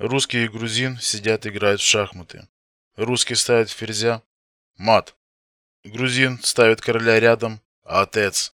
Русский и грузин сидят играют в шахматы. Русский ставит ферзя. Мат. Грузин ставит короля рядом. Отец.